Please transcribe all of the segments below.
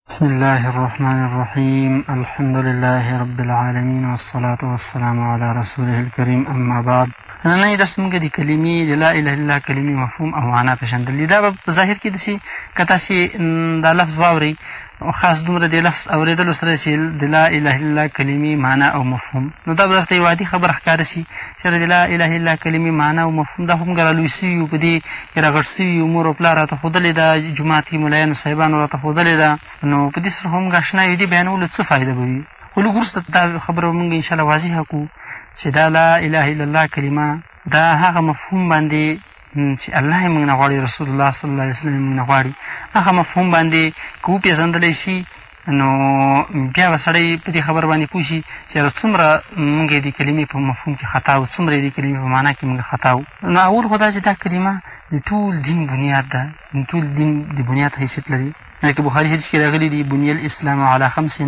بسم الله الرحمن الرحيم الحمد لله رب العالمين والصلاة والسلام على رسوله الكريم أما بعد نننی درس موږ د کلمې د لا اله الا کلمې مفهوم او معنا پېژندل دي دا به په ظاهر کې داسې که تاسې دا لفظ واورئ خاص دومره د لفظ اورېدلو سره چې د لا اله الا کلمې معنا او مفهوم نو دا به درته یو عادي خبره ښکاره شي چېرې د لا اله الا الله کلمې معنی او مفهوم دا خو موږ رالوی سوي یو په دې کې راغټ سوي یو مور او پلار راته ښودلې ده جومات کې ملایانو صاحبانو راته ښودلې ده نو په دې سره خو موږ اشنا یو دې بیانولو څه فایده به وي خو لږ وروسته دا خبره به موږ انشاءالله واضحه کړو چې دا لا اله الا الله کلمه دا هغه مفهوم باندې چې الله یې موږ نه غواړي رسول الله صلی الله علیه وسلم یې موږ نه غواړي هغه مفهوم باندې که وپېژندلی شي نو بیا به سړی په دې خبره باندې پوه شي چې یاره څومره مونږ یې دې کلمې په مفهوم کې خطا وو څومره یې دې کلمې په معنا کې مونږ خطا وو نو اول خو دا چې دا کلمه د ټول دین بنیاد ده د ټول دین د بنیاد حیثیت لري لکه بخاري حدیث کې راغلي دي بني الاسلام علی خمس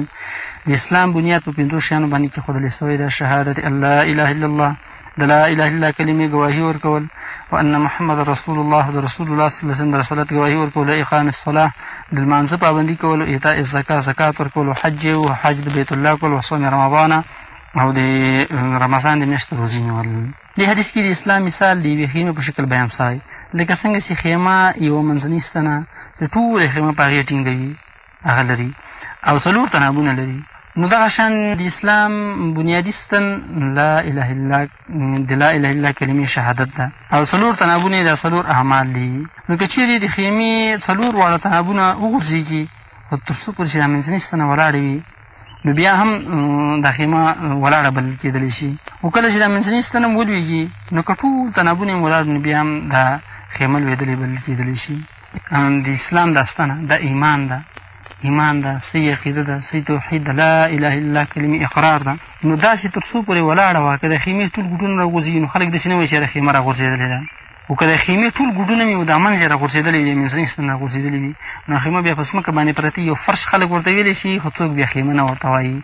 د اسلام بنیاد په پنځو شیانو باندې کېښودل سوی ده شهادت الله اله الا الله د لا اله الا کلمې ګواهي ورکول او ان محمد رسول الله د رسول الله صلی الله علیه وسلم د رسالت ګواهي ورکول اقام الصلاه د لمانځه پابندي کول او ایتاء الزکات زکات ورکول او حج او حج د بیت الله کول او صوم رمضان او د رمضان د میاشتې روزي نیول دې حدیث کې د اسلام مثال د یوې خیمې په شکل بیان شوی لکه څنګه چې خیمه یوه منځنۍ ستنه د ټولې خیمه په هغې ټینګوي هغه لري او څلور تنابونه لري نو دغه شان د اسلام بنیادي ستن لا اله الا د لا اله الا کلمې شهادت ده او څلور تنابونه دا څلور اعمال دي نو که چیرې د خیمې څلور واړه تنابونه وغورځېږي خو تر څو پورې چې دا منځنۍ ستنه ولاړه وي نو بیا هم دا خیمه ولاړه بلل کېدلی شي خو کله چې دا منځنی ستن هم ولوېږي نو که ټول تنابونه هم ولاړ نو بیا هم دا خیمه لوېدلې بلل کېدلی شي د اسلام دا ستنه دا ایمان ده ایمان ده صحیح عقیده ده صحیح توحید ده لا اله الا کلمې اقرار ده نو داسې تر څو پورې ولاړه وه که د خیمې ټول ګوټونه راغورځېږي نو خلک داسې نه وایي چې دا خیمه راغورځېدلې ده او که د خیمې ټول ګوډونه مې د منځه راغورځېدلي وي یا مې زړه ستن راغورځېدلي وي نو خیمه بیا په ځمکه باندې پرتې یو فرش خلک ورته ویلی شي خو څوک بیا خیمه نه ورته وایي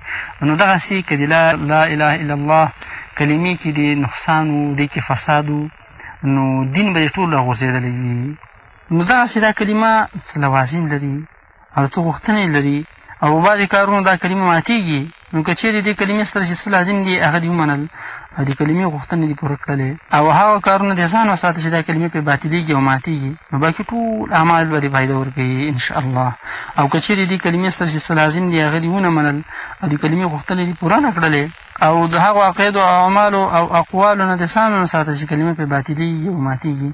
نو دغسې که د لا لا اله الا الله کلمې کې د نقصان و دې کې فساد و نو دین به یې ټول راغورځېدلی وي نو دغسې دا کلمه څه لوازم لري او څه غوښتنې لري او په بعضې کارونو دا کلمه ماتېږي نو که چېرې دې کلمې سره چې څه لازم دي هغه دې ومنل او د کلمې غوښتنې دې پوره کړلې او هغه کارونه دې ځان وساته چې دا کلمې پرې باطلېږي او ماتېږي نو باقي ټول اعمال به دې فایده ورکوي انشاءالله او که چېرې دې کلمې سره چې څه لازم دي هغه دې ونه منل او د کلمې غوښتنې دې پوره نه کړلې او د هغو عقیدو او اعمالو او اقوالو نه د ځان وساته چې کلمه پرې باطلېږي او ماتېږي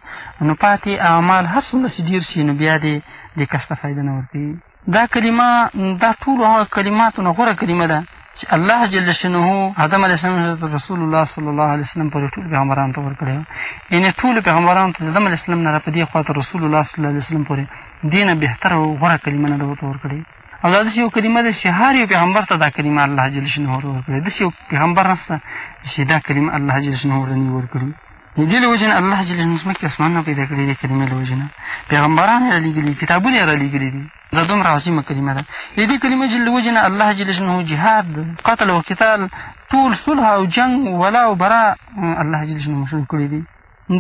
نو پاتې اعمال هر څومره چې ډېر شي نو بیا دې دې کس ته فایده نه ورکوي دا کلمه دا ټولو هغه کلماتو نه غوره کلمه ده چې الله جل شنه آدم علیه السلام حضرت رسول الله صلی الله علیه وسلم پورې ټول پیغمبرانو ته ورکړی یعنې ټولو پیغمبرانو ته د آدم علیه السلام نه راپدې خوا ته رسول الله صلی الله علیه وسلم پورې دې نه بهتره او غوره کلمه نه ده ورته ورکړې او دا داسې یو کلمه ده چې هر یو پیغمبر ته دا کلمه الله جل شنه ور ورکړې داسې یو پیغمبر نشته چې دا کلمه الله جل شنه ورته نه ورکړي د دې له وجې نه الله جل شنه ځمکې اسمانونه پیدا کړي دې کلمې له وجې نه پیغمبران یې رالیږلي کتابونه یې رالیږلي دي دا دومره عظیمه کلمه ده د دې کلمې جل وجې نه الله جل شنه جهاد قتل او قتال ټول صلح او جنګ ولا او برا الله جل شنه مشروع کړي دي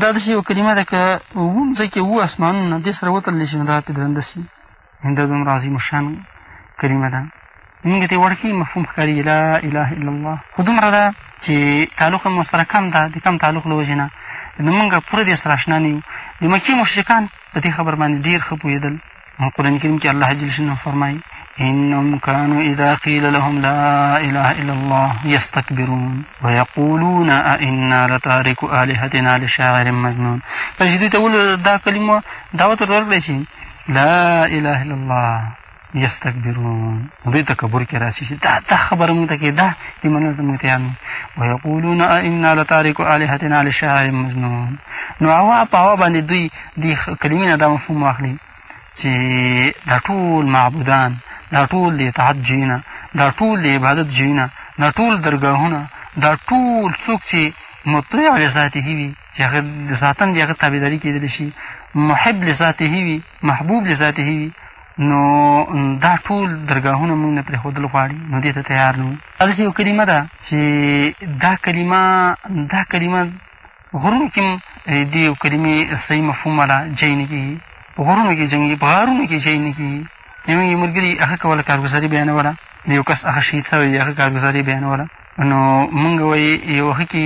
دا داسې یو کلمه ده که اووم ځای کې اووه اسمانونه دې سره وتړل شي نو دا پې درنده شي دا دومره عظیم شان کلمه ده مونږ ته وړکی مفهوم ښکاري لا اله الا الله خو دومره ده چې تعلق هم ورسره کم ده د کم تعلق له وجې نه نو مونږ پوره دې سره اشنا نه یو د مکې مشرکان په دې خبر باندې ډېر ښه پوهېدل قرآن کریم کې الله جل شانه فرمایي إنهم كانوا إذا قيل لهم لا إله إلا الله يستكبرون ويقولون أئنا لتارك آلهتنا لشاعر مجنون فجدي تقول دا كلمة دعوة الرجل لا اله الا الله یستکبرون دوی تکبر کې راسي چې دا دا خبره مونږ ته کې دا دې منلو ته مونږ تیار نه ویقولون ائنا لتارکو الهتنا لشاعر مجنون نو هوا په هوا باندې دوی دې کلمې نه دا مفهوم واخلي چې دا ټول معبودان دا ټول د اطاعت جینه دا ټول د عبادت جینه دا ټول درګاهونه دا ټول څوک چې مطیع لذاته وي چې هغه ذاتن د هغه تابعداري کېدلی شي محب لذاته وي محبوب لذاته وي نو دا ټول درګاهونه موږ نه پرېښودل غواړي نو دې ته تیار نه وو داسې یو کلمه ده چې دا کلمه دا کلمه غرونو کې هم دې یو کلمې صحیح مفهوم والا جای نه کېږي غرونو کې جنګېږي په غارونو کې جای نه کېږي زموږ یو ملګري هغه کوله کارګزاري بیانوله د یو کس هغه شهید سوی دی هغه کارګزاري بیانوله نو مونږ وایي یو هغه کې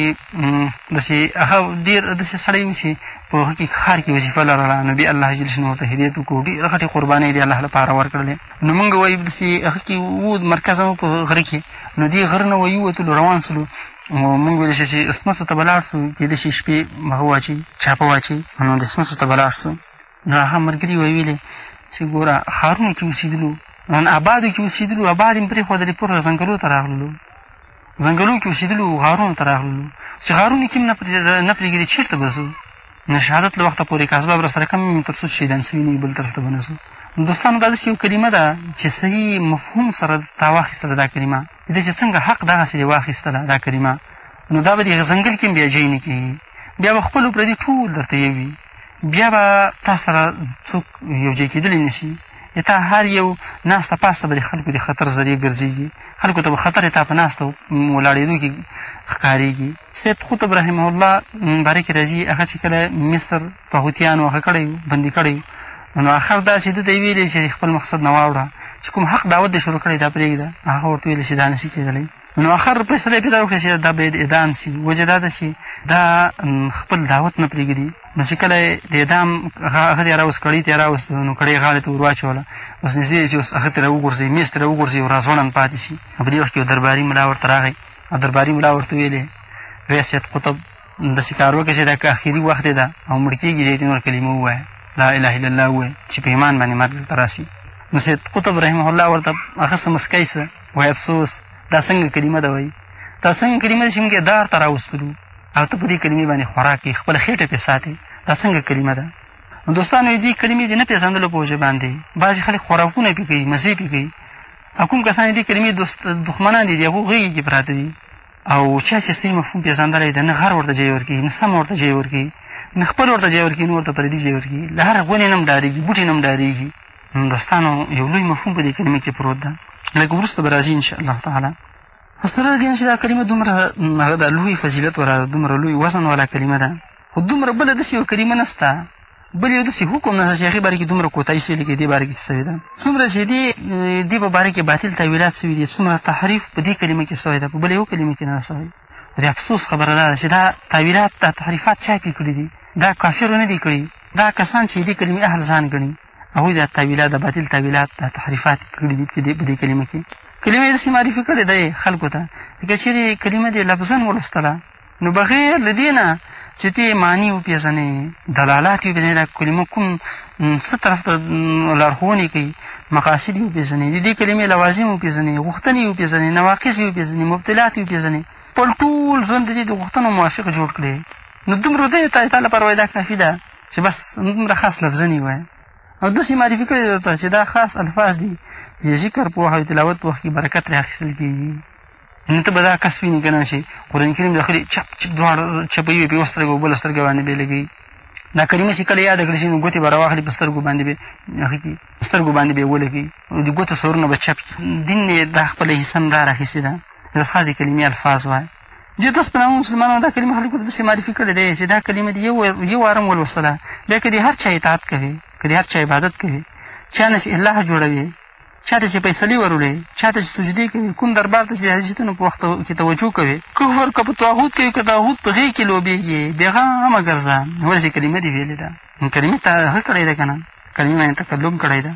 داسې هغه ډېر داسې سړی وي چې په هغه کې ښار کې وظیفه لرله نو بیا الله جل شانه ورته هدایت وکړو ډېرې غټې قربانۍ دې الله لپاره ورکړلې نو مونږ وایي داسې هغه کې وو مرکز هم په غره کې نو دې غره نه ویوتلو روان سلو نو مونږ ویلی شو چې سمڅو ته به لاړ شو کېدای شي شپې هغه واچوي چاپه واچوي نو د سمڅو ته به لاړ شو نو هغه ملګري ویلې چې ګوره ښارونو کې اوسېدلو نن آبادو کې اوسېدلو آباد یې پرېښودلې پورته ځنګلو ته راغللو ځنګلو کې اوسېدلو غارونو ته راغللو چې غارونو کې هم نه پرېږدي چېرته به ځو نو شهادت له وخته پورې که اسباب راسره کم وي تر څو شهیدان سوي نه وي بل طرف ته به نه ځو دوستانو دا داسې یو کلمه ده چې صحیح مفهوم سره تا واخیستله دا کلمه دې چې څنګه حق دغسې دې واخیستله دا کلمه نو دا به دې ځنګل کې هم بیا جای نه کېږي بیا به خپلو پردي ټول درته یو وي بیا به تا سره څوک یو ځای کېدلی نه شي د تا هر یو ناسته پاسته به د خلکو د خطر ذریعه ګرځېږي خلکو ته به خطر د تا په ناسته ولاړېدو کې ښکارېږي سید قطب رحمه الله باره کې راځي هغه چې کله مصر په هوتیانو هغه کړی بندي کړی نو اخر دا چې ده ته یې ویلې چې خپل مقصد نه واوړه چې کوم حق دعوت دې شروع کړی دا پرېږده هغه ورته ویلې چې دا نشي کېدلی نو آخر فیصله یې پیدا وکړه چې دا باید اعدام سي وجه دا ده چې دا خپل دعوت نه پرېږدي نو چې کله د اعدام هغه دی راوست کړۍ ته یې راوست نو کړۍ غاړې ته ور واچوله اوس نږدې چې اوس هغه ترې وغورځوي مېز ترې وغورځوي او راځوړند پاتې شي نو په دې وخت کې یو درباري ملا ورته راغی او درباري ملا ورته ویلې ویې سید قطب داسې کار وکړه چې دا که اخري وخت دی ده او مړ کېږي زیاتې نور کلمه ووایه لا اله الا الله ووایه چې په ایمان باندې مرګ درته راسي نو سید قطب رحمه الله ورته هغه څه مسکی څه وای افسوس دا څنګه کلمه ده وایي دا څنګه کلمه ده چې موږ یې دار ته راوستلو او ته په دې کلمې باندې خوراک کوي خپله خېټه پرې ساتې دا څنګه کلمه ده نو دوستانو یې دې کلمې دې نه پېژندلو په وجه باندې بعضې خلک خوراکونه پرې کوي مزې پرې کوي او کوم کسان دې کلمې دوست دښمنان دي د هغو غېږې کې پراته دي او چا چې صحیح مفهوم پېژندلی دی نه غر ورته جای ورکوي نه سم ورته جای ورکوي نه خپل ورته جای ورکوي نه ورته پردي جای ورکوي له هر غونې نه هم ډارېږي بوټي نه هم ډارېږي دستانو یو لوی مفهوم په دې کلمه کې پروت ده لږ وروسته به راځي انشاءالله تعالی خو سره له دې نه چې دا کلمه دومره هغه ده لوی فضیلت ولا ده دومره لوی وزن والا کلمه ده خو دومره بله داسې یوه کلمه نسته بل یو داسې حکم نسته چې هغې باره کښې دومره کوتاهي سویلې کښې دې باره کښې سوې ده څومره چې دې دې په باره کښې باطل تاویلات سوي دي څومره تحریف په دې کلمه کښې سوی ده په بله یو کلمه کښې نه ده سوی خو د افسوس خبره دا ده چې دا تعویلات دا تحریفات چا پرې کړي دي دا کافرو نه دي کړي دا کسان چې دې کلمې اهل ځان ګڼي هغوی دا تعویلات د باطل تعویلات دا تحریفات کړي دي په دې کلمه کې کلمه یې داسې معرفي کړې ده خلکو ته که چېرې کلمه دې لفظا ولوستله نو بغیر له دې نه چې ته یې معنی وپېژنې دلالات یې وپېژنې دا کلمه کوم څه طرف ته لارښوونې کوي مقاصد یې وپېژنې د دې کلمې لوازم وپېژنې غوښتنې یې وپېژنې نواقص یې وپېژنې مبطلات یې وپېژنې خپل ټول ژوند د دې د غوښتنو موافق جوړ کړې نو دومره دی تا تا لپاره وایي دا کافي ده چې بس دومره خاص لفظونه یې وایه او داسې معرفي کړی درته چې دا خاص الفاظ دي د ذکر په وخت او تلاوت په وخت کې برکت ترې اخیستل کېږي نو ته به دا کس ویني که نه چې قرآن کریم له خولې چپ چپ دواړه چپوي به په یوه سترګه او بله سترګه باندې به یې لګوي دا کلمه چې کله یاده کړي شي نو ګوتې به راواخلي په سترګو باندې به هغه کړي سترګو باندې به یې ولګوي د ګوتو سورونه به چپ کړي دین یې دا خپله حصه هم دا راخیستې ده بس خاص د کلمې الفاظ وایي دې تاسو په نامه مسلمانانو دا کلمه خلکو ته داسې معرفي کړې دی چې دا کلمه دې یو یو وارم ولوستله بیا که دې هر چا اطاعت کوي که دې هر چا عبادت کوي چا نه چې الله جوړوي چاته چې فیصلې ورولې چاته چې سجدې کوي کوم دربار ته چې حاجتونو په وخت کې توجه کوي کفر که په طاغوت کوي که طاغوت په غېږ کې لوبېږي بېغمه ګرځه ولې چې کلمه دې ویلې ده نو کلمې ته هغه کړی ده که نه کلمې باندې تکلم کړی ده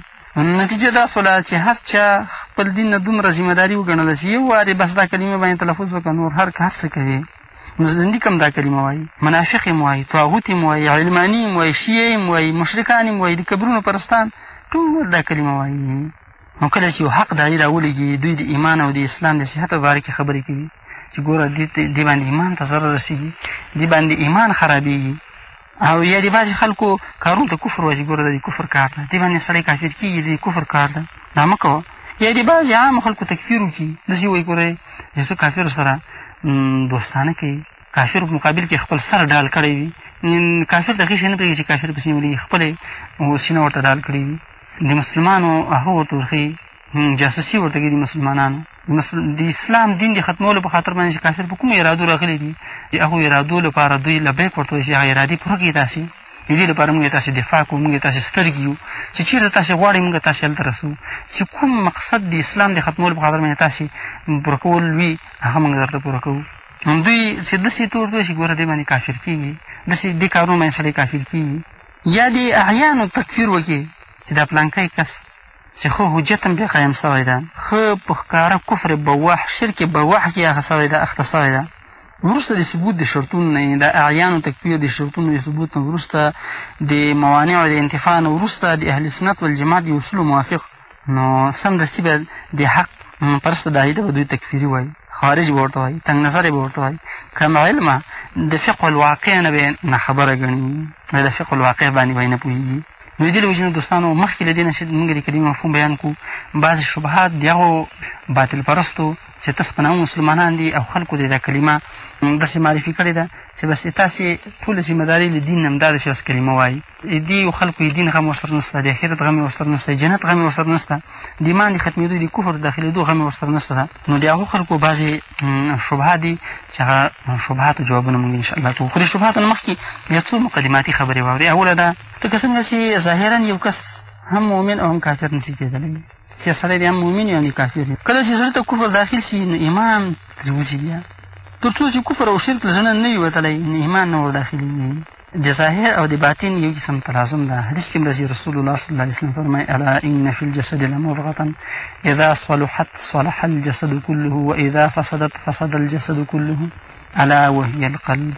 نتیجه دا سوله چې هر چا خپل دین نه دومره ذمه داري وګڼله چې یو وارې بس دا کلمه باندې تلفظ وکړه نور هر هر څه کوي نو زندیق هم دا کلمه وایي منافق هم وایي طاغوت هم وایي علماني هم وایي شیعه هم وایي مشرکان هم وایي د قبرونو پرستان ټول دا کلمه وایي نو کله چې یو حق داعي راولېږي دوی د ایمان او د اسلام د صحت په باره کې خبرې کوي چې ګوره دې باندې ایمان ته ضرر رسېږي دې باندې ایمان خرابېږي او یا د بعضې خلکو کارونو ته کفر وایي ګوره دا د کفر کار ده دې باندې سړی کافر کېږي د کفر کار ده دا مه کوه یا د بعضې عامو خلکو تکفیر وکړي داسې وایي ګوره یو څه کافرو سره دوستانه کوي کافر په مقابل کې خپل سر ډال کړی وي کافر ته هېڅ نه پرېږدي چې کافر پسې ولېږي خپله سینه ورته ډال کړې وي د مسلمانو هغه ورته ورښيي جاسوسي ورته کوي د مسلمانانو د اسلام دین د ختمولو په خاطر باندې چې کافر په کومو ارادو راغلي دي د هغو ارادو لپاره دوی لبیک ورته وایي چې هغه ارادې پوره کړي تاسې د دې لپاره موږ تاسې دفاع کوو موږ تاسې سترګې یو چې چېرته تاسې غواړئ موږ تاسې هلته رسوو چې کوم مقصد د اسلام د ختمولو په خاطر باندې تاسې پوره کول وي هغه موږ درته پوره کوو دوی چې داسې تور دوی چې ګوره دې باندې کافر کېږي داسې دې کارونو باندې سړی کافر کېږي یا دې اعیانو تکفیر وکړي چې دا پلانکی کس چې خو حجت هم پرې قایم شوی ده، ښه په ښکاره کفر بواح، شرک بواح کې هغه شوی ده، اخته شوی ده. وروسته د ثبوت د شرطونو نه یې، د اعیانو تکفیر د شرطونو د ثبوت نه وروسته، د موانعو د انتفاء نه وروسته، د اهل سنت والجماعت د اصولو موافق، نو سمدستي به د حق پرسته داعي ته به دوی تکفیري وایي، خوارج به ورته وایي، تنګ نظری به ورته وایي، کم علمه، د فقه الواقع نه به یې ناخبره ګڼي، د فقه الواقع باندې به یې نه پوهېږي. لوېدلي وژني دوستانو مخکې له دې نه چې موږ د کلمې مفهوم بیان کړو بعضې شبهات د هغو باطل پرستو چې تاسو په نامه مسلمانان دي او خلکو دې دا کلمه داسې معرفي کړې ده چې بس تاسې ټوله ذمه داري له دین نه هم دا ده چې بس کلمه وایي دې یو خلکو یې دین غم ورسره نشته د اخرت غم یې ورسره نشته جنت غم یې ورسره نشته د ایمان د ختمېدو د کفر د داخلېدو غم یې ورسره نشته ده نو د هغو خلکو بعضې شبهات دي چې هغه شبهاتو جوابونه مونږ انشاءالله کوو خو د شبهاتو نه مخکې یو څو مقدماتي خبرې واورئ اوله دا لکه څنګه چې ظاهرا یو کس هم مؤمن او هم کافر نشي کېدلی چې سړی دی هم مؤمن یا هم کافر وي کله چې زړه ته کفر داخل شي نو ایمان ترې وځي بیا تر څو چې کفر او شرک له زړه نه وي وتلی نو ایمان نه ورداخلېږي د ظاهر او د باطن یو قسم تلازم ده حدیث کې راځي رسول الله صلی الله علیه وسلم فرمایي الا ان فی الجسد لمضغه اذا صلحت صلح الجسد كله واذا فسدت فسد الجسد كله الا وهي القلب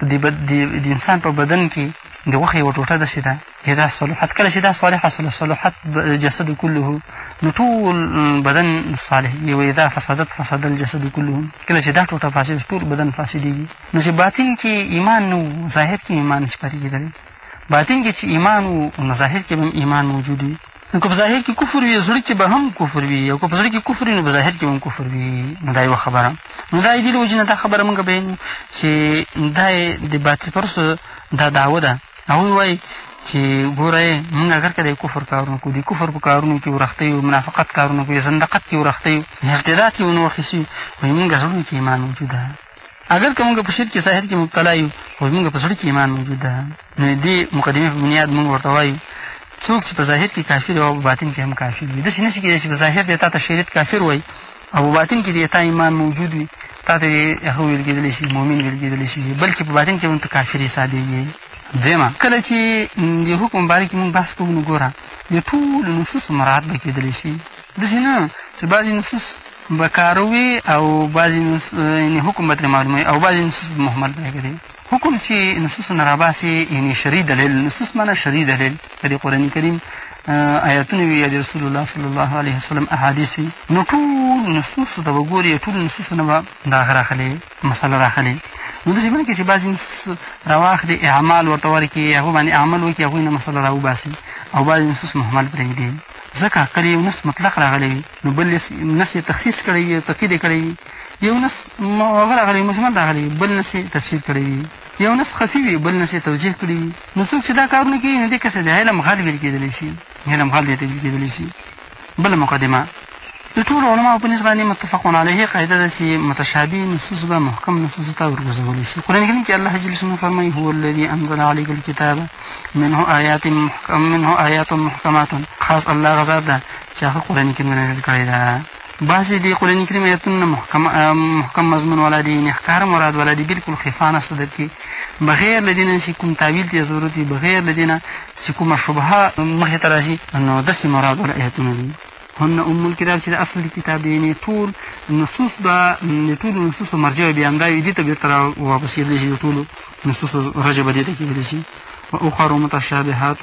د انسان په بدن کې د غوښې یوه ټوټه داسې ده اذا صلحت کله چې دا صالحه سوله صلحت جسد کله نو ټول بدن صالح کېږي و اذا فسادت فساد الجسد کله کله چې دا ټوټه فاسد ټول بدن فاسدېږي نو چې باطن کې ایمان نه و ظاهر کې ایمان نسبت کېدلی باطن کې چې ایمان و نو ظاهر کې به هم ایمان موجود وي نو که په ظاهر کې کفر وي زړه کې به هم کفر وي او که په زړه کې کفر وي نو په ظاهر کې به هم کفر وي نو دا یوه خبره نو دا یې دې له وجې نه دا خبره موږ بیانو چې دا یې د باطل پرستو دا دعوه ده هغوی وایي چې ګوره موږ اګر که د کفر کارونه کوو د کفر په کارونو کې ورخته یو منافقت کارونه کوو زندقت کې ورخته یو ارتداد کې ونه وخیسو وایي موږ زړونو کې ایمان موجوده اګر که موږ په شرک ساحر کې مبتلا یو خو زموږ په زړه کې ایمان موجود ده نو د دې مقدمې په بنیاد موږ ورته وایو څوک چې په ظاهر کې کافر او په باطن کې هم کافر وي داسې نشي کېدای چې په ظاهر دی تا ته شریعت کافر وایي او په باطن کې دی تا ایمان موجود وي تا ته هغه ویل کېدلی شي مؤمن ویل کېدلی شي بلکې په باطن کې هم ته کافر حسابېږي دویمه کله چې د حکم باره کې موږ بحث کوو نو ګوره د ټولو نصوصو مراعات به کېدلی شي داسې نه چې بعضې نصوص به کاروی او بعضی نصوص یعنی حکم به ترې معلوموی او بعضی نصوص به مهمل پرېږدی حکم چې نصوصو نه راباسې یعنی شرعي دلیل نصوص معنا شرعي دلیل که د قرآن کریم آیاتونه وي یا د رسول الله صلی الله علیه وسلم احادیث وي نو ټول نصوصو ته به ګوري ټول نصوصو نه به دغه راخلي مسله راخلي نو داسې بنه کې چې بعضې نصوص راواخلي اعمال ورته ورکړي هغو باندې عمل وکړي هغوی نه مسله راوباسي او بعضې نصوص محمل پرېږدي ځکه کله یو نص مطلق راغلی وي نو بل نس یې تخصیص کړی وي او تقید یې کړی وي یو نس هغه راغلی مجمل راغلی وي بل نس یې تفسیر کړی وي یو نس خفي وي بل نس یې توجیه کړی وي نو څوک چې دا کارونه کوي نو دې کس د علم غل ویل کېدلی شي علم غل دې ته ویل کېدلی شي بله مقدمه د ټولو علماو په نس باندې متفق علیه قاعده ده چې متشابه نصوص به محکم نصوص ته ورګرځولی شي قرآن کریم کې الله جل شانه فرمایي هو الذي انزل عليك الكتاب منه آیات محکم منه آیات محکمات خاص الله غزاد ده چې هغه قرآن کریم نازل کړی ده بعضې د قرآن کریم ایتونو نه محکم محکم مضمون والا دي یعنې ښکاره مراد والا دي بلکل خفا نسته در کې بغیر له دې نه چې کوم تعویل ته ضرورت وي بغیر له دې نه چې کومه شبهه مخې ته راشي نو داسې مراد والا ایتونه دي هن ام الکتاب چې د اصل د کتاب دی یعنې ټول نصوص به د ټولو نصوصو مرجع بیا همدا وي دې ته بېرته را واپس کېدلی شي د ټولو نصوصو رجع به دې ته کېدلی شي و اخر متشابهات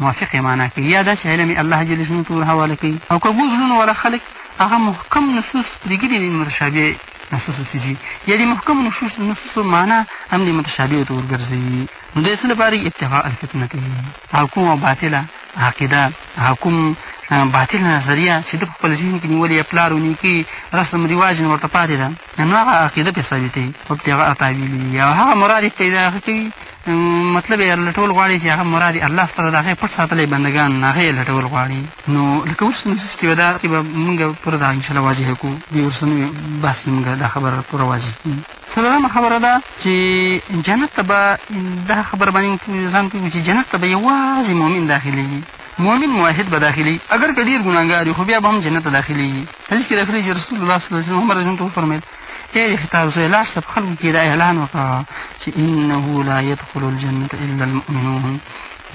موافق یې معنا کوي یا دا چې علم یې الله جل جلاله ته ورحواله کوي او کږو زړونو والا خلک هغه محکم نصوص پرېږدي د متشابه نصوصو څخه چي یا د محکمو نصوصو معنا هم د متشابهو ته ورګرځوي نو د څه لپاره ابتغاء الفتنه دی هغه کومه باطله عقیده هغه کوم باطل نظریه چې د خپل ذهن کې نیولې یا پلار او نیکي رسم رواج نه ورته پاتې ده نو هغه عقیده پرې ثابتوي ابتغاء تاویل یا هغه مراد یې پیدا کوي مطلب یې لټول غواړي چې هغه مراد یې الله ستر د هغه پټ ساتلی بندګان هغه یې لټول غواړي نو لکه ورسته نو چې ودا کې به مونږ پوره دا انشاءالله واضح کو دی ورسنو بحث کې مونږ دا خبر پوره واضح کی څلورمه خبره ده چې جنت ته به دا خبر باندې ځان پوهیږي چې جنت ته به یوازې مؤمن داخليږي مؤمن موحد به داخلي اگر که ډیر ګناهګار وي خو بیا به هم جنت ته داخليږي حدیث کې راغلي چې رسول الله صلی الله علیه وسلم هم رجنته وفرمایل ای د خطاب زوی لاړ شه په خلکو کې دا اعلان وکړه چې انه لا يدخل الجنة الا المؤمنون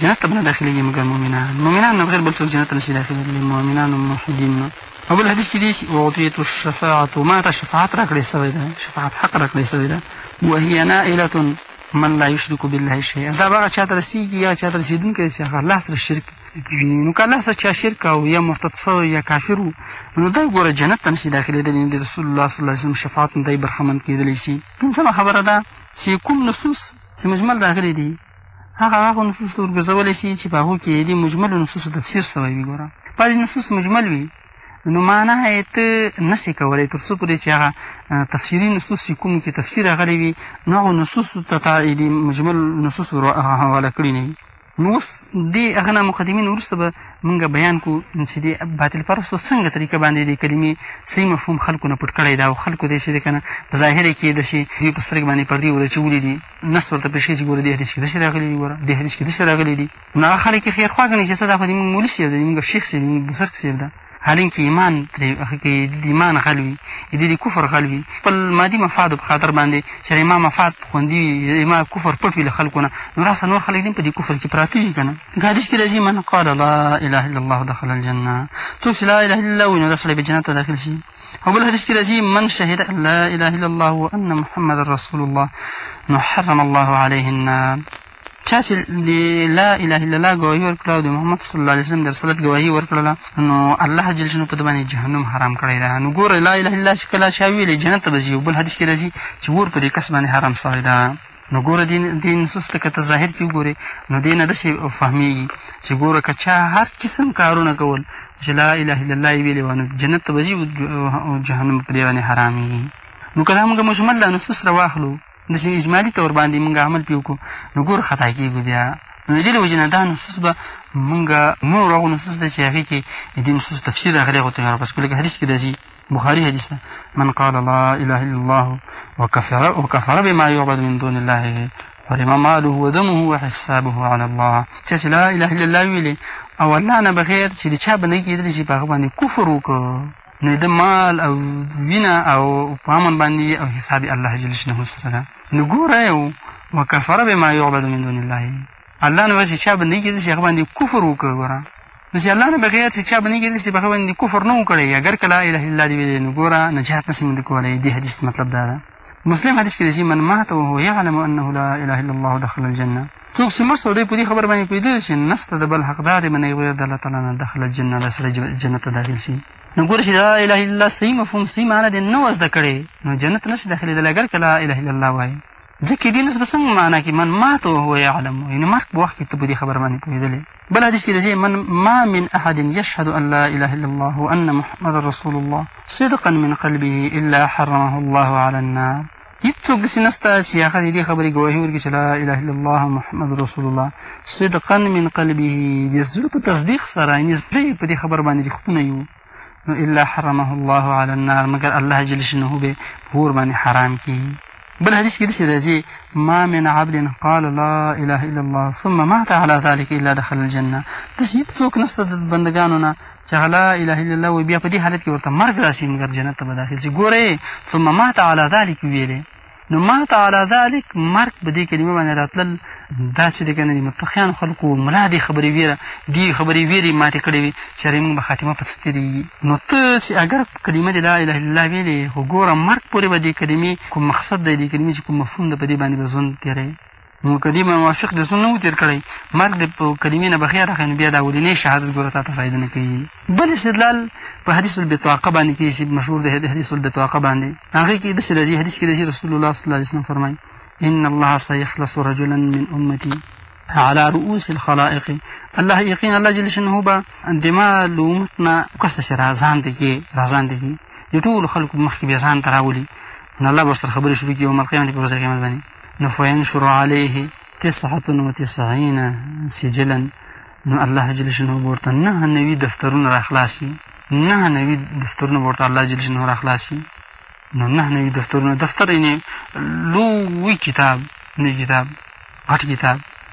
جنت ته به نه داخلېږي مګر مؤمنان مؤمنان نه بغیر بل څوک جنت ته نشي داخلېدلی مؤمنان موحدین نه او بل حدیث کې دي چې اعطیت الشفاعة ما ته شفاعت راکړې سوی ده شفاعت حق راکړې سوی ده وهي نائلة من لا يشرك بالله شيئا دا به هغه چا ته رسېږي هغه چا ته رسېدونکی دی چې هغه الله سره شرک نو که الله سره چا شرک کاوه یا مرتد سوی یا کافر و نو دی ګوره جنت ته نشي داخلېدلی د رسول الله صلی الله علیه وسلم شفاعت نه دی برخمن کېدلی شي پنځمه خبره ده چې کوم نصوص چې مجمل راغلي دي هغه هغه نصوص ته ورګرځولی شي چې په هغو کې یې د مجملو نصوصو تفسیر سوی وي ګوره بعضې نصوص مجمل وي نو معنا یې ته نشې کولی تر څو پورې چې هغه تفسیري نصوص چې کومو کې تفسیر راغلی وي نو هغو نصوصو ته تا د مجمل نصوص ور حواله کړي نه وي نو اوس دې هغه نه مقدمې نه وروسته به مونږ بیان کو چې دې باطل پرستو څنګه طریقه باندې دې کلمې صحیح مفهوم خلکو نه پټ کړی دا او خلکو دې چې دی که نه په ظاهر یې کېده چې دوی په سترګې باندې پردې ور اچولي دي نس ورته پېښ چې ګوره دې حدیث کې داسې راغلي دي ګوره دې حدیث کې داسې راغلي دي نو هغه خلک یې خیرخواه ګڼي چې څه دا خو دې مونږ مولي صاحب دی دې مونږ شیخ صاحب دی مونږ بزرګ صاحب ده حالین کې ایمان ترې کې د ایمان غل وي د دې د کفر غل وي خپل مادي مفادو په خاطر باندې چې زما مفاد خوندي وي زما کفر پټ وي له خلکو نه نو راسه نور خلک دې په دې کفر کې پراته وي که نه لکه حدیث کې راځي من قال لا اله الا الله دخل الجنه څوک چې لا اله الا الله وي نو دا سړی به جنت ته داخل شي او بل حدیث کې راځي من شهد ان لا اله الا الله وان محمد رسول الله نو حرم الله عليه النار چا چې د لا اله الا الله ګواهي ورکړه او د محمد صلی الله علیه وسلم د رسالت ګواهي ورکړله نو الله جل شانه په ده باندې جهنم حرام کړی ده نو ګوره لا اله الا چې کله چا ویلې جنت ته به ځي بل حدیث کې راځي چې ور په دې کس باندې حرام سوی ده نو ګوره دې دې نصوص ته که ته ظاهر کې وګورې نو دې نه داسې فهمېږي چې ګوره که چا هر قسم کارونه کول چې لا اله الا الله یې ویلې وه نو جنت ته به ځي او جهنم په دې باندې حرامېږي نو که دا موږ مجمل دا نصوص راواخلو داسې اجمالي طور باندې موږ عمل پرې وکړو نو ګوره خطا کېږو بیا نو له دې له وجې نه دا نصوص به موږ نور هغو نصوص ده چې هغې کې د دې نصوص تفسیر راغلی هغو ته بیا راپس کړو لکه حدیث کې راځي بخاري حدیث ده من قال لا اله الا الله وكفر, وكفر بما يعبد من دون الله حرم ماله ودمه وحسابه على الله چا چې لا اله الا الله ویلې او الله نه بغیر چې د چا بندګي کېدلی شي په هغه باندې کفر وکړو نو د مال او وینه او په امن باندې او حساب الله جل شانه سره ده نو ګوره او وکفر بما يعبد من دون الله الله نو چې چا باندې کې چې هغه باندې کفر وکړ ګوره نو چې الله نه بغیر چې چا باندې کې چې هغه باندې کفر نه وکړي اگر کله اله الا دی نو ګوره نجات نشي مند کولای دی حدیث مطلب دا ده مسلم حدیث کې راځي من مات وهو يعلم انه لا اله الا الله دخل الجنه څوک چې مړ شو دی په دې خبره باندې پوهېدلی چې نسته د بل حقدار دی منې غیر د الله تعالی نه دخل الجنه دا سړی جنت ته داخل شي نو ګوره چې لا اله الا الله صحیح مفهوم صحیح معنا دی نه وه زده کړې نو جنت ته نه شي داخلېدلی اګر که لا اله الا الله وایي ځکه دې نسبت څنګه معنا کې من مات وهو يعلم یعنې مرګ په وخت کې ته په دې خبره باندې پوهېدلی بل حدیث کې راځي من ما من احد يشهد ان لا اله الا الله وان محمد رسول الله صدقا من قلبه الا حرمه الله على النار هیڅوک داسې نشته چې هغه د دې خبرې ګواهي ورکړي چې لا اله الا الله محمد رسول الله صدقا من قلبه د زړه په تصدیق سره یعنې زړه یې په دې خبر باندې رښتونه یو نو الا حرمه الله على النار مگر الله جل شنه به پور باندې حرام کی بل حدیث کې داسې راځي ما من عبد قال لا اله الا الله ثم مات على ذلك الا دخل الجنه داسې هیڅوک نشته د بندګانو نه چې هغه لا اله الا الله وي بیا په دې حالت کې ورته مرګ راسي مګر جنت ته به داخل شي ګورئ ثم مات على ذلك ویلې نو مات علی ذلک مرګ په دې کلمه باندې راتلل دا چې دی که نه د متقیانو خلکو ملا دې خبرې ویره دې خبرې ویرې ماتې کړې وي چې یارې مونږ به خاتمه په څه تېرېږي نو ته چې اګر کلمه دې لا اله الله ویلې خو ګوره مرګ پورې به دې کلمې کوم مقصد دی دې کلمې چې کوم مفهوم ده په دې باندې به ژوند تېروې نو که دې موافق د څو نه و تېر کړی مرګ د په کلمې نه بخیا راخی نو بیا دا ولینې شهادت ګوره تا ته فایده نه کوي بل استدلال په حدیث البطاقه باندې کېږي چې مشهور دی حدیث البطاقه باندې هغې کې داسې راځي حدیث کې راځي رسول الله صلی الله علیه وسلم فرمایي ان الله سیخلص رجلا من امتی على رؤوس الخلائق الله یقینا الله جل شانه به د ما له امت نه کس چې راځان دی کې راځان دی کې د ټولو خلکو مخکې بیا ځان ته راولي نو الله به ورسره خبرې شروع کړي یوم القیامت په ورځ قیامت باندې نو فینشر علیه تسعة و تسعین سجلا نو الله جل شنو ورته نه نوي دفترونه راخلاصي نه نوي دفترونه ورته الله جل شنو راخلاصي نو نه نوي دفترونه دفتر یعنی لوی کتاب نوی کتاب غټ کتاب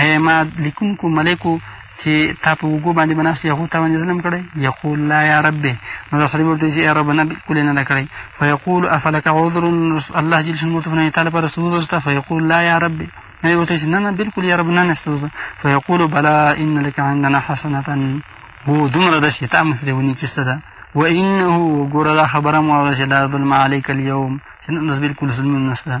اے ما لیکونکو ملکو چې تا په اوږو باندې به ناست یهود تا باندې ظلم کړی یقول لا یا رب نو دا سړی به ورته چې ای رب نه بلکل یې نه ده کړی فیقول افلک عذر الله جل شانه ورته فرمایي تا لپاره څه عذر شته فیقول لا یا رب نه ورته چې نه نه بلکل یا رب نه نشته عذر فیقول بلا ان لک عندنا حسنه هو دومره ده چې تا مسرې ونی چې څه ده وانه ګوره دا خبره مو اوره چې لا ظلم علیک اليوم چې نن ورځ بلکل ظلمونه نشته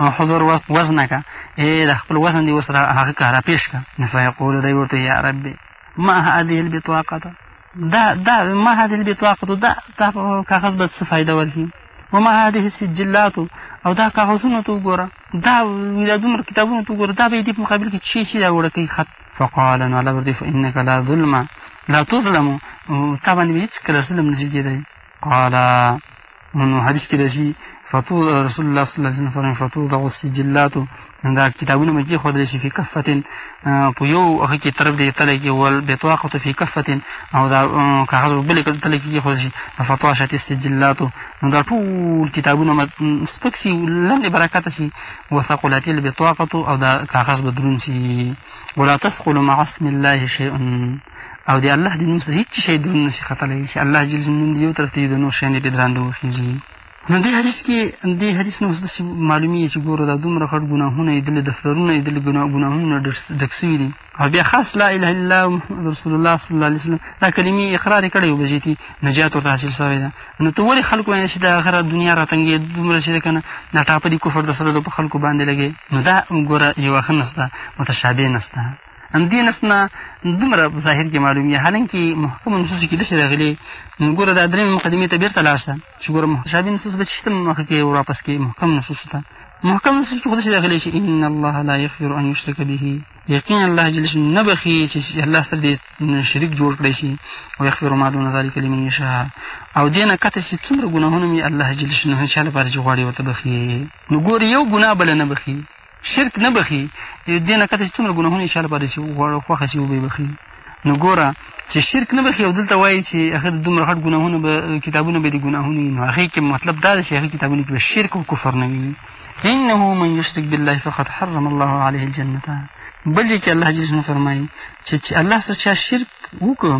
او حضور وزنک اې د خپل وزن دی وسره هغه کاره پیش کا فیقول دی ورته یا رب ما هذه البطاقه دا دا ما هذه البطاقه دا دا کاغذ به څه فائدہ ورکړي وما هذه السجلات او دا کاغذونه تو ګوره دا دا دومره کتابونه تو ګوره دا به دې په مقابل کې چی شي دا وړه کوي خط فقال نو الله ورته فانك لا ظلم لا تظلم تا باندې هیڅ کله ظلم نشي کېدلی قال نو نو حدیث کې راځي فتو رسول الله صلی الله علیه وسلم فرمایي فتو د غصې جلاتو دا کتابونه مې کې خدای شي فی کفتن په یو هغه کې طرف دې تل کې ول بتواقه فی کفتن او دا کاغذ بل کې تل کې خدای شي فتوا شت سجلاتو نو دا ټول کتابونه مې سپکسي لاندې برکات شي وثقلت البطاقه او دا کاغذ بدرون شي ولا تثقل مع اسم الله شيئا او د الله د نوم سره هیڅ شی درون نشي ختلی چې الله جل جلاله نوم د یو طرف ته د نور شیان په درانده وخیږي نو دې حدیث کې دې حدیث نه اوس داسې معلومېږي چې ګوره دا دومره غټ ګناهونه یې دلې دفترونه یې دلې ګناهونه ډک سوي دي او بیا خاص لا اله الا الله محمد رسول الله صلی الله علیه وسلم دا کلمې اقرار یې کړی او بجیتي نجات ورته حاصل سوی ده نو ته ولې خلکو باندې چې د هغه را دنیا راتنګې دومره چې ده که نه دا ټاپه دي کفر د سره په خلکو باندې لګې نو دا ګوره یوه ښه نسته متشابه نسته همدې نس نه دومره په ظاهر کې معلوم یې حالانکې محکمو نصوصو کې داسې راغلي نو ګوره دا درېیمې مقدمې ته بېرته لاړ شه چې ګوره متشابه نصوص به چېرته مخه کې ورواپس کړي محکم نصوصو ته محکم نصوص کې خو داسې راغلي چې ان الله لا یغفر ان یشرک به یقینا الله جل شانه نه بخي چې الله سره دې شریک جوړ کړی شي او یغفر ما دون ذلک لمن یشاء او دینه کته چې څومره ګناهونه مې الله جل شانه چا لپاره چې غواړي ورته بخي نو ګور یو ګناه بل نه بخي شرک نه بخي دې نه کته چې څومره ګناهونه انشاءالله پاتې شي خوښه شي وبې بخي نو ګوره چې شرک نه بخي او دلته وایي چې هغه د دومره غټ ګناهونه به کتابونه به دې ګناهونه وي نو هغې کې مطلب دا دی چې هغې کتابونه کې به شرک او کفر نه وي انه من یشرک بالله فقد حرم الله علیه الجنه بل ځای کې الله جل جلاله فرمایي چې چې الله سره چا شرک وکړو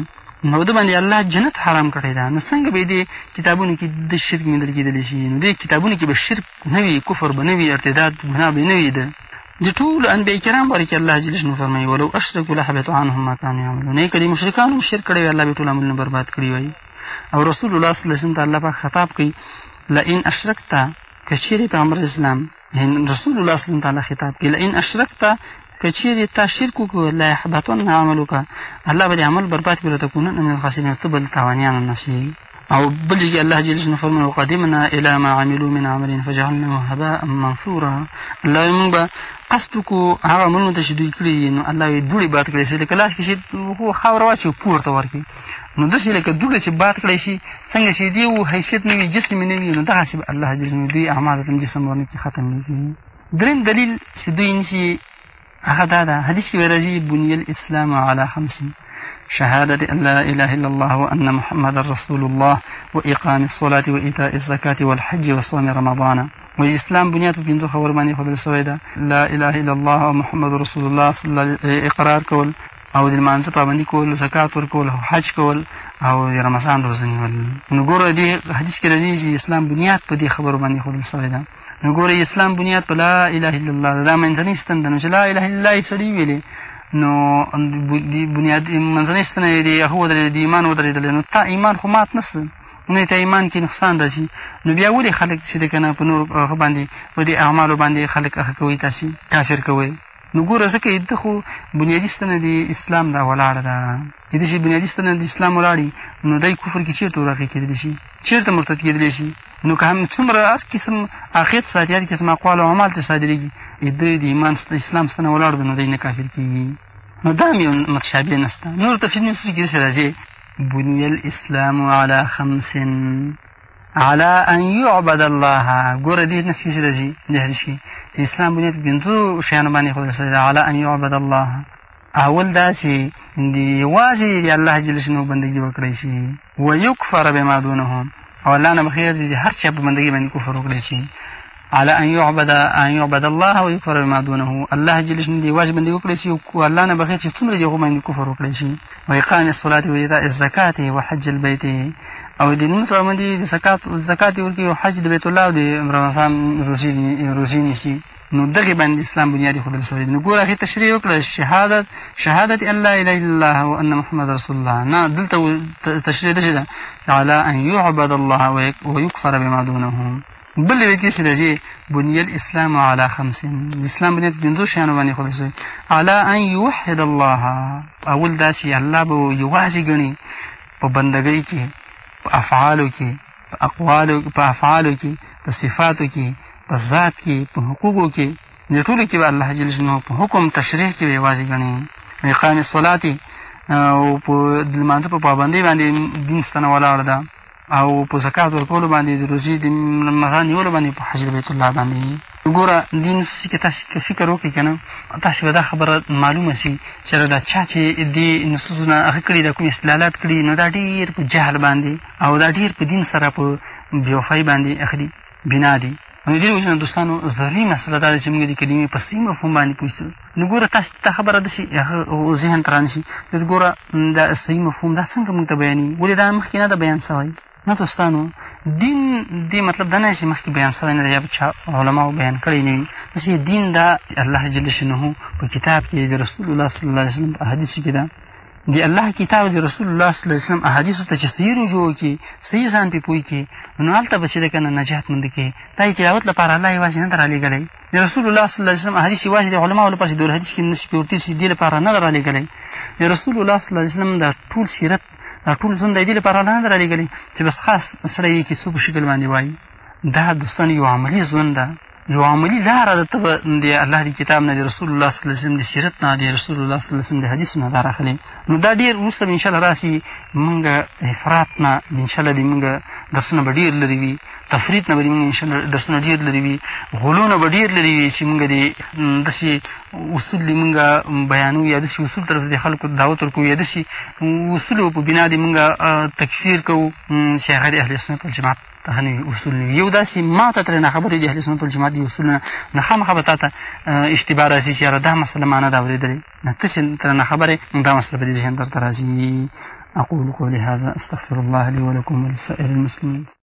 نو د باندې الله جنت حرام کړی دا نو څنګه به دې کتابونو کې د شرک موندل کېدلی شي نو دې کتابونو کې به شرک نه وي کفر به نه وي ارتداد ګناه به نه وي ده د ټولو انبیاء کرام باره کې الله جل شانه فرمایي ولو اشرکو لحبط عنهم ما کانوا یعملون یې که د مشرکانو هم شرک کړی وای الله به ټول عملونه برباد کړي وای او رسول الله صلی الله علیه وسلم ته الله پاک خطاب کوي لئن اشرکت که چیرې پیغمبر اسلام رسول الله صلی الله علیه وسلم ته الله خطاب کوي لئن اشرکت که چیرې تا شرک وکړو لا یحبطن عملک الله به دې عمل برباد کړي ته کونن من الخاسرین ته به له تاوانیانو نه شي او بل ځای کې الله جل جلاله فرمایي وقدمنا الی ما عملو من عمل فجعلناه هباء منثورا الله وایي موږ به قصد وکړو هغه عملونه ته چې دوی کړي دي نو الله وایي دوړې باد کړی شي لکه لاس کې چې خاوره واچوي پورته ورکړي نو داسې لکه دوړې چې باد کړی شي څنګه چې دې و حیثیت نه وي جسم نه وي نو دغسې به الله جل جلاله دوی اعمالو ته جسم ورنکړي ختم نه کړي دریم دلیل چې دوی نشي هغه دا ده حدیث کې راځي بني الاسلام على خمس شهادة ان لا اله الا الله وان محمد رسول الله واقام الصلاه وايتاء الزکات والحج وصوم رمضان و اسلام بنیاد په پنځو خبرو باندې خدای سوی ده لا اله الا الله او محمد رسول الله صلی الله علیه اقرار کول او د مانځه پابندي کول زکات ورکول او حج کول او د رمضان روزه نیول نو ګوره دې حدیث کې راځي چې اسلام بنیاد په دې خبرو باندې خدای سوی ده نو ګورئ اسلام بنیاد په لا اله الا الله ده دا منځنۍ ستن ده نو چې لا اله الا الله یې سړي ویلې نو بنیاد منځنۍ ستنه یې د یهو ودرېدل د ایمان ودرېدل نو تا ایمان خو مات نه سه نو ته ایمان کې نقصان راځي نو بیا ولې خلک چې د که نه په نور هغه باندې په دې اعمالو باندې خلک هغه کوي تاسې کافر کوئ نو ګوره ځکه یې ده خو بنیادي ستنه د اسلام دا ولاړه ده کېدای شي بنیادي ستنه د اسلام ولاړي نو دی کفر کې چېرته ورغی کېدلی شي چېرته مرتد کېدلی شي نو که هم څومره هر قسم عقید ساتي هر قسم اقوال او اعمال ترې صادرېږي دی د ایمان اسلام ستنه ولاړ دی نو دی نه کافر کېږي نو دا هم یو متشابه نسته نور تفصیل نور څه کې داسې راځي بني الاسلام على خمس على ان يعبد الله ګوره دې نس کې راځي د حدیث کې د اسلام بنیاد پنځو شیانو باندې ښودل شوی دی على ان يعبد الله اول دا چې د یوازې د الله جل شنو بندګي وکړی شي ویکفر بما دونهم او الله نه بخیر دي د هر چا په بندګي باندې کفر وکړی شي على ان يعبد ان يعبد الله او يكفر بما دونه الله جل شنو دی واجب بندي وکړي شي او الله نه بغیر چې څومره دی غوښمن کفر وکړي شي و اقام الصلاه و ایتاء الزکات و حج البيت او د نوم سره باندې زکات زکات ورکړي او حج د بیت الله او د رمضان روزي روزي نشي نو دغه باندې اسلام بنیاد خدای سره نو ګور هغه تشریح وکړه شهادت شهادت ان لا اله الا الله وان محمد رسول الله نه دلته تشریح ده على ان يعبد الله ويكفر بما دونه بل وی کې سره جی بنی الاسلام على خمس اسلام بنیاد بنزو شانو باندې خدای سره على ان يوحد الله اول داسي الله به یوازې غني په بندګۍ کې په افعالو کې په اقوالو په افعالو کې په صفاتو کې په ذات کې په حقوقو کې د ټولو کې به الله جل جلاله په حکم تشریح کې به یوازې ګڼي په اقام صلات او په د لمانځه په پابندۍ باندې دین ستنه ولاړه ده او په زکات ورکولو باندې د روزي د رمضان نیولو باندې په حج بیت الله باندې ګوره دین سي که تاسو که فکر وکړئ که نه تاسو به دا خبره معلومه سي چې دا چا چې دې نصوصونه هغه کړي دا کوم استدلالات کړي نو دا ډېر په جهل باندې او دا ډیر په دین سره په بیوفای باندې اخلي بنا دي نو دې وجه نه دوستانو ضروري مسله دا ده چې موږ د کلمې په صحیح مفهوم باندې پوه شو نو ګوره تاسو ته خبره ده چې هغه ذهن ته رانشي چې ګوره دا صحیح مفهوم دا څنګه موږ ته بیانوي ولې دا مخکې نه ده بیان سوی نه دوستانو دین دې مطلب دا نه چې مخکې بیان سوی نه دی یا به چا علماو بیان کړی نه وي چې دین دا الله جل شانه په کتاب کې د رسول الله صلی الله علیه وسلم په احادیثو کې ده د الله کتاب د رسول الله صلی الله علیه وسلم احادیثو ته چې صحیح رجوع وکړي صحیح ځان پرې پوه کړي نو هلته به چې ده که نه نجات موندي کړي دا د تلاوت لپاره الله یوازې نه ده رالیږلی د رسول الله صلی الله علیه وسلم احادیث یوازې د علماو لپاره چې د حدیث کې نشي پرې ورتېر شي دې لپاره نه ده رالیږلی د رسول الله صلی الله علیه وسلم دا ټول سیرت دا ټول ژوند دی دې لپاره الله نه ده رالیږلی چې بس خاص سړی یې کیسو په شکل باندې وایي دا دوستان یو عملی ژوند ده یو عملی لاره ده ته به د الله د کتاب نه د رسول الله صلی الله وسلم د سیرت نه د رسول الله صلی الله وسلم د حدیثو نه لار اخلې نو دا ډېر وروسته به انشاءالله راسي مونږ افراط نه انشاءالله د مونږ درسونه به ډېر لرې وي تفرید نه به د مونږ انشاءالله درسونه ډېر لرې وي غلو نه به ډېر لرې وي چې مونږ د داسې اصول د مونږ بیانو یا داسې اصول طرف د خلکو دعوت ورکوو یا داسې اصولو په بنا د مونږ تکفیر کوو چې هغه د اهل سنت والجماعت پخواني اصول نه یو داسې ما ته ترې ناخبرې دي اهل سنت والجماعت دي اصولونه نو خامخا به تا ته اشتباه راځي چې یاره دا مسله ما نه ده اورېدلې نه ته چې ترې ناخبرې نو دا مسله به دې ذهن درته راځي اقول قولي هذا استغفر الله لي ولكم ولسائر المسلمين